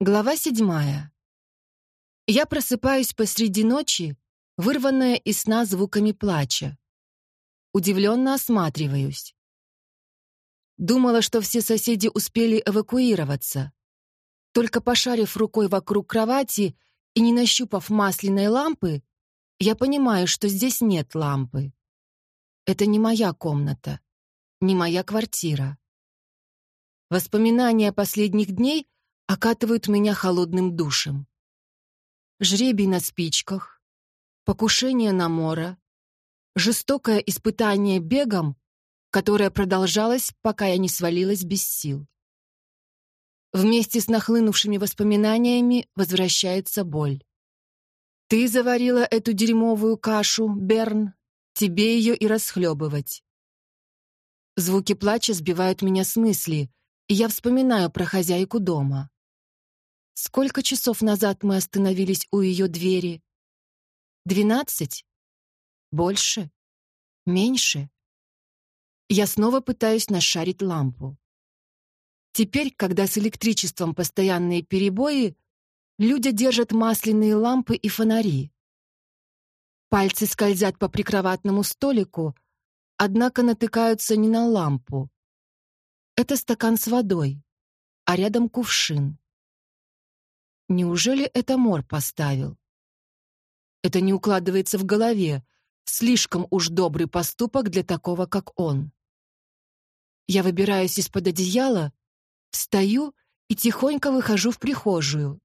Глава седьмая. Я просыпаюсь посреди ночи, вырванная из сна звуками плача. Удивленно осматриваюсь. Думала, что все соседи успели эвакуироваться. Только пошарив рукой вокруг кровати и не нащупав масляной лампы, я понимаю, что здесь нет лампы. Это не моя комната, не моя квартира. Воспоминания последних дней — окатывают меня холодным душем. Жребий на спичках, покушение на Мора, жестокое испытание бегом, которое продолжалось, пока я не свалилась без сил. Вместе с нахлынувшими воспоминаниями возвращается боль. Ты заварила эту дерьмовую кашу, Берн, тебе ее и расхлебывать. Звуки плача сбивают меня с мысли, и я вспоминаю про хозяйку дома. Сколько часов назад мы остановились у ее двери? Двенадцать? Больше? Меньше? Я снова пытаюсь нашарить лампу. Теперь, когда с электричеством постоянные перебои, люди держат масляные лампы и фонари. Пальцы скользят по прикроватному столику, однако натыкаются не на лампу. Это стакан с водой, а рядом кувшин. Неужели это Мор поставил? Это не укладывается в голове. Слишком уж добрый поступок для такого, как он. Я выбираюсь из-под одеяла, встаю и тихонько выхожу в прихожую,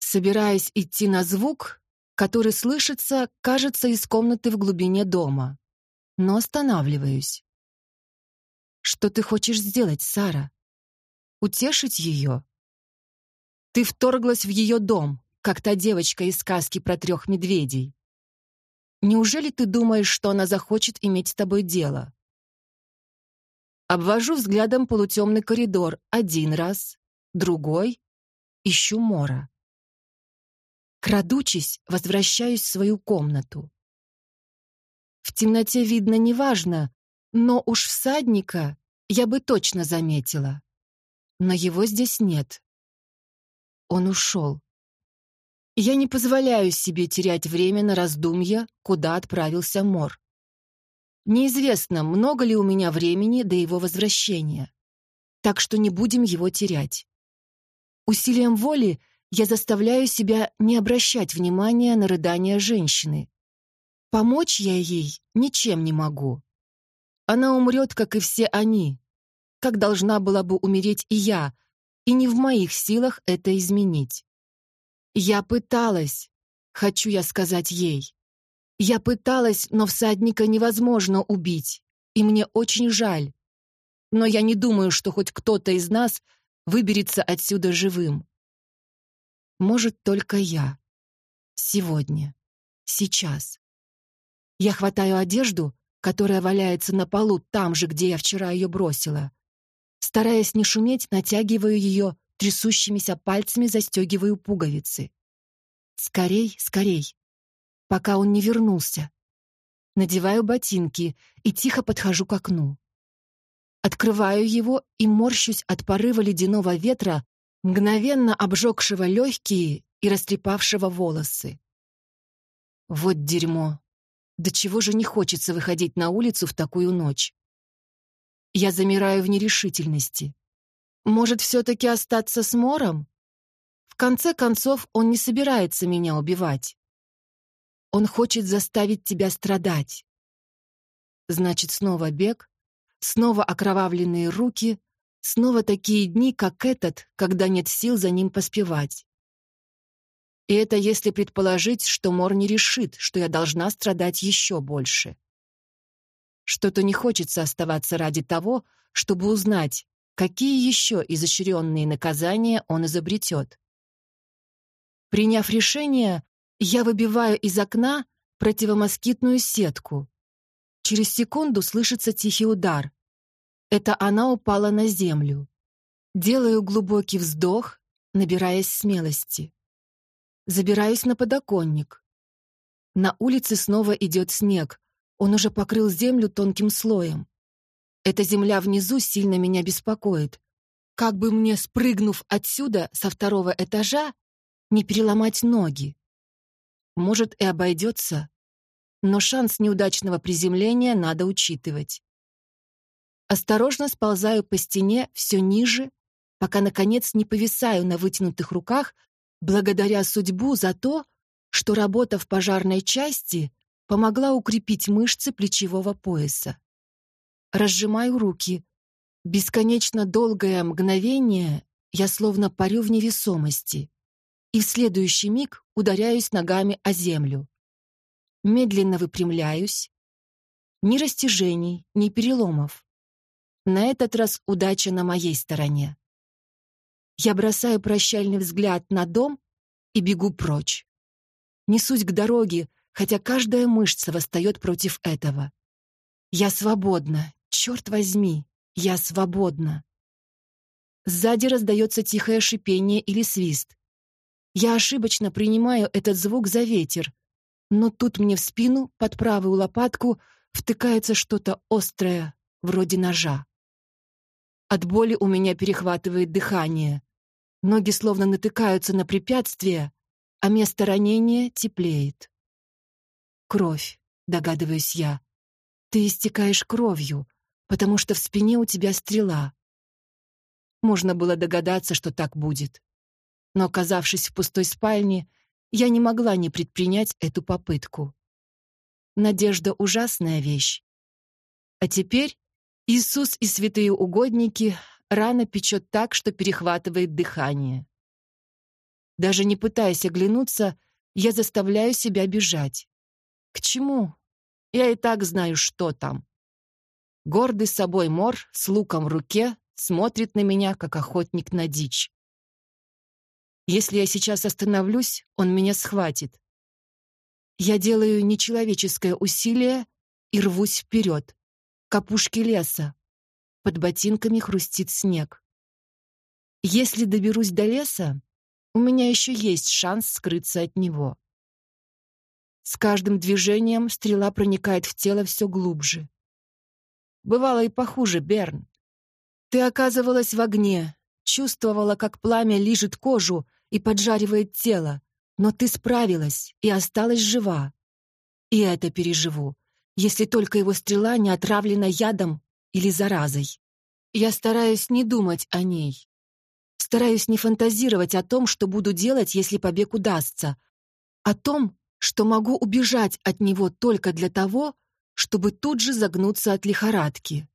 собираясь идти на звук, который слышится, кажется, из комнаты в глубине дома. Но останавливаюсь. Что ты хочешь сделать, Сара? Утешить ее? Ты вторглась в ее дом, как та девочка из сказки про трех медведей. Неужели ты думаешь, что она захочет иметь с тобой дело? Обвожу взглядом полутемный коридор один раз, другой, ищу Мора. Крадучись, возвращаюсь в свою комнату. В темноте видно неважно, но уж всадника я бы точно заметила. Но его здесь нет. Он ушел. Я не позволяю себе терять время на раздумья, куда отправился Мор. Неизвестно, много ли у меня времени до его возвращения. Так что не будем его терять. Усилием воли я заставляю себя не обращать внимания на рыдания женщины. Помочь я ей ничем не могу. Она умрет, как и все они, как должна была бы умереть и я, и не в моих силах это изменить. Я пыталась, хочу я сказать ей. Я пыталась, но всадника невозможно убить, и мне очень жаль. Но я не думаю, что хоть кто-то из нас выберется отсюда живым. Может, только я. Сегодня. Сейчас. Я хватаю одежду, которая валяется на полу там же, где я вчера ее бросила, Стараясь не шуметь, натягиваю ее, трясущимися пальцами застегиваю пуговицы. Скорей, скорей, пока он не вернулся. Надеваю ботинки и тихо подхожу к окну. Открываю его и морщусь от порыва ледяного ветра, мгновенно обжегшего легкие и растрепавшего волосы. Вот дерьмо. До чего же не хочется выходить на улицу в такую ночь? Я замираю в нерешительности. Может, все-таки остаться с Мором? В конце концов, он не собирается меня убивать. Он хочет заставить тебя страдать. Значит, снова бег, снова окровавленные руки, снова такие дни, как этот, когда нет сил за ним поспевать. И это если предположить, что Мор не решит, что я должна страдать еще больше. Что-то не хочется оставаться ради того, чтобы узнать, какие еще изощренные наказания он изобретет. Приняв решение, я выбиваю из окна противомоскитную сетку. Через секунду слышится тихий удар. Это она упала на землю. Делаю глубокий вздох, набираясь смелости. Забираюсь на подоконник. На улице снова идет снег, он уже покрыл землю тонким слоем. Эта земля внизу сильно меня беспокоит. как бы мне, спрыгнув отсюда, со второго этажа, не переломать ноги. Может, и обойдется, но шанс неудачного приземления надо учитывать. Осторожно сползаю по стене все ниже, пока, наконец, не повисаю на вытянутых руках, благодаря судьбу за то, что работа в пожарной части помогла укрепить мышцы плечевого пояса. Разжимаю руки. Бесконечно долгое мгновение я словно парю в невесомости и в следующий миг ударяюсь ногами о землю. Медленно выпрямляюсь. Ни растяжений, ни переломов. На этот раз удача на моей стороне. Я бросаю прощальный взгляд на дом и бегу прочь. Несусь к дороге, хотя каждая мышца восстает против этого. Я свободна, черт возьми, я свободна. Сзади раздается тихое шипение или свист. Я ошибочно принимаю этот звук за ветер, но тут мне в спину, под правую лопатку, втыкается что-то острое, вроде ножа. От боли у меня перехватывает дыхание. Ноги словно натыкаются на препятствие, а место ранения теплеет. Кровь, догадываюсь я. Ты истекаешь кровью, потому что в спине у тебя стрела. Можно было догадаться, что так будет но, оказавшись в пустой спальне, я не могла не предпринять эту попытку. Надежда — ужасная вещь. А теперь Иисус и святые угодники рано печет так, что перехватывает дыхание. Даже не пытаясь оглянуться, я заставляю себя бежать. К чему? Я и так знаю, что там. Гордый собой мор с луком в руке смотрит на меня, как охотник на дичь. Если я сейчас остановлюсь, он меня схватит. Я делаю нечеловеческое усилие и рвусь вперед, к опушке леса. Под ботинками хрустит снег. Если доберусь до леса, у меня еще есть шанс скрыться от него. С каждым движением стрела проникает в тело все глубже. Бывало и похуже, Берн. Ты оказывалась в огне, чувствовала, как пламя лижет кожу, и поджаривает тело, но ты справилась и осталась жива. И это переживу, если только его стрела не отравлена ядом или заразой. Я стараюсь не думать о ней. Стараюсь не фантазировать о том, что буду делать, если побег удастся. О том, что могу убежать от него только для того, чтобы тут же загнуться от лихорадки.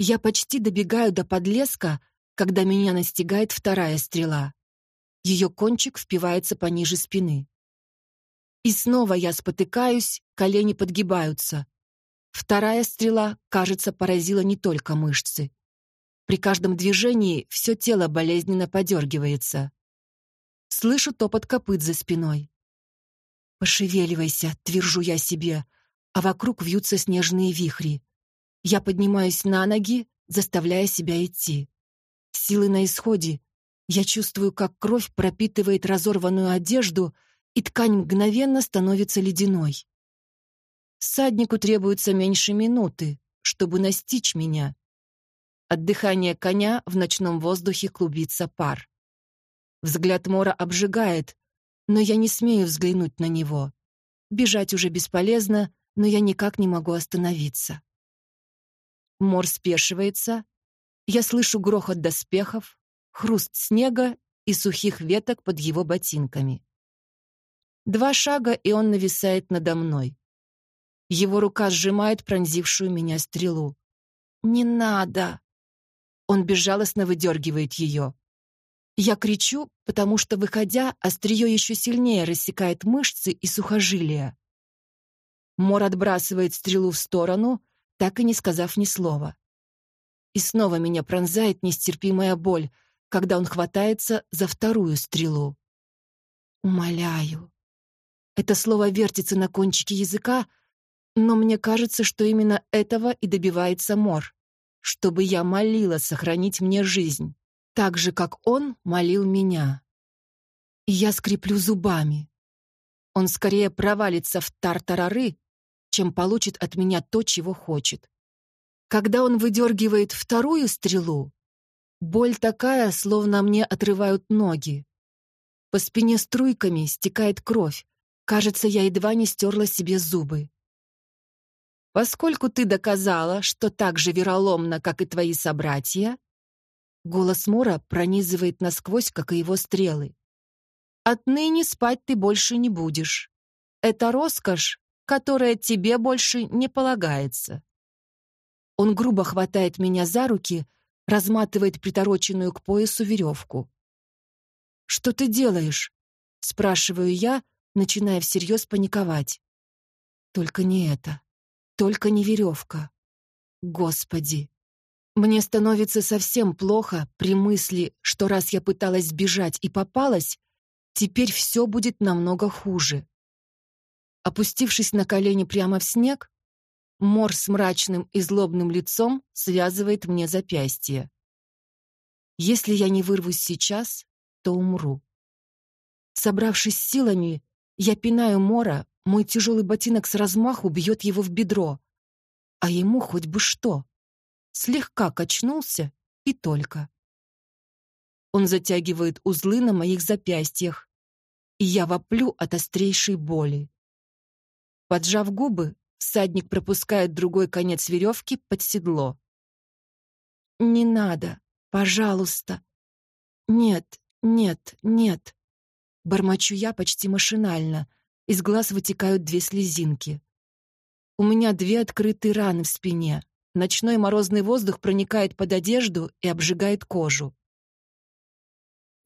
Я почти добегаю до подлеска, когда меня настигает вторая стрела. Ее кончик впивается пониже спины. И снова я спотыкаюсь, колени подгибаются. Вторая стрела, кажется, поразила не только мышцы. При каждом движении все тело болезненно подергивается. Слышу топот копыт за спиной. «Пошевеливайся», — твержу я себе, а вокруг вьются снежные вихри. Я поднимаюсь на ноги, заставляя себя идти. Силы на исходе, я чувствую, как кровь пропитывает разорванную одежду, и ткань мгновенно становится ледяной. Саднику требуется меньше минуты, чтобы настичь меня. От дыхания коня в ночном воздухе клубится пар. Взгляд Мора обжигает, но я не смею взглянуть на него. Бежать уже бесполезно, но я никак не могу остановиться. Мор спешивается. Я слышу грохот доспехов, хруст снега и сухих веток под его ботинками. Два шага, и он нависает надо мной. Его рука сжимает пронзившую меня стрелу. «Не надо!» Он безжалостно выдергивает ее. Я кричу, потому что, выходя, острие еще сильнее рассекает мышцы и сухожилия. Мор отбрасывает стрелу в сторону, так и не сказав ни слова. И снова меня пронзает нестерпимая боль, когда он хватается за вторую стрелу. «Умоляю». Это слово вертится на кончике языка, но мне кажется, что именно этого и добивается Мор, чтобы я молила сохранить мне жизнь, так же, как он молил меня. И я скреплю зубами. Он скорее провалится в тартарары, чем получит от меня то, чего хочет. Когда он выдергивает вторую стрелу, Боль такая, словно мне отрывают ноги. По спине струйками стекает кровь. Кажется, я едва не стерла себе зубы. Поскольку ты доказала, что так же вероломно, как и твои собратья, голос Мора пронизывает насквозь, как и его стрелы. Отныне спать ты больше не будешь. Это роскошь, которая тебе больше не полагается. Он грубо хватает меня за руки, разматывает притороченную к поясу веревку. «Что ты делаешь?» — спрашиваю я, начиная всерьез паниковать. Только не это. Только не веревка. Господи. Мне становится совсем плохо при мысли, что раз я пыталась сбежать и попалась, теперь все будет намного хуже. Опустившись на колени прямо в снег, Мор с мрачным и злобным лицом связывает мне запястье. Если я не вырвусь сейчас, то умру. Собравшись силами, я пинаю Мора, мой тяжелый ботинок с размаху бьет его в бедро. А ему хоть бы что. Слегка качнулся и только. Он затягивает узлы на моих запястьях, и я воплю от острейшей боли. Поджав губы, всадник пропускает другой конец веревки под седло. «Не надо, пожалуйста. Нет, нет, нет». Бормочу я почти машинально. Из глаз вытекают две слезинки. У меня две открытые раны в спине. Ночной морозный воздух проникает под одежду и обжигает кожу.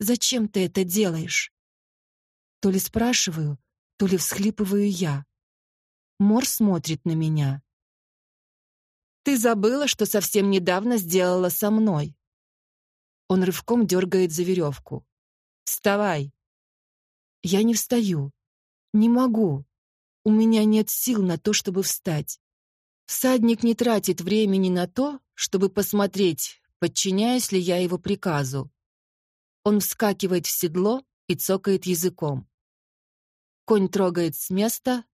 «Зачем ты это делаешь?» То ли спрашиваю, то ли всхлипываю я. Мор смотрит на меня. «Ты забыла, что совсем недавно сделала со мной?» Он рывком дергает за веревку. «Вставай!» Я не встаю. Не могу. У меня нет сил на то, чтобы встать. Всадник не тратит времени на то, чтобы посмотреть, подчиняюсь ли я его приказу. Он вскакивает в седло и цокает языком. Конь трогает с места,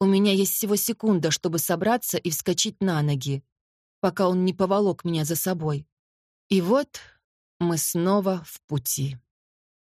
у меня есть всего секунда, чтобы собраться и вскочить на ноги, пока он не поволок меня за собой. И вот мы снова в пути.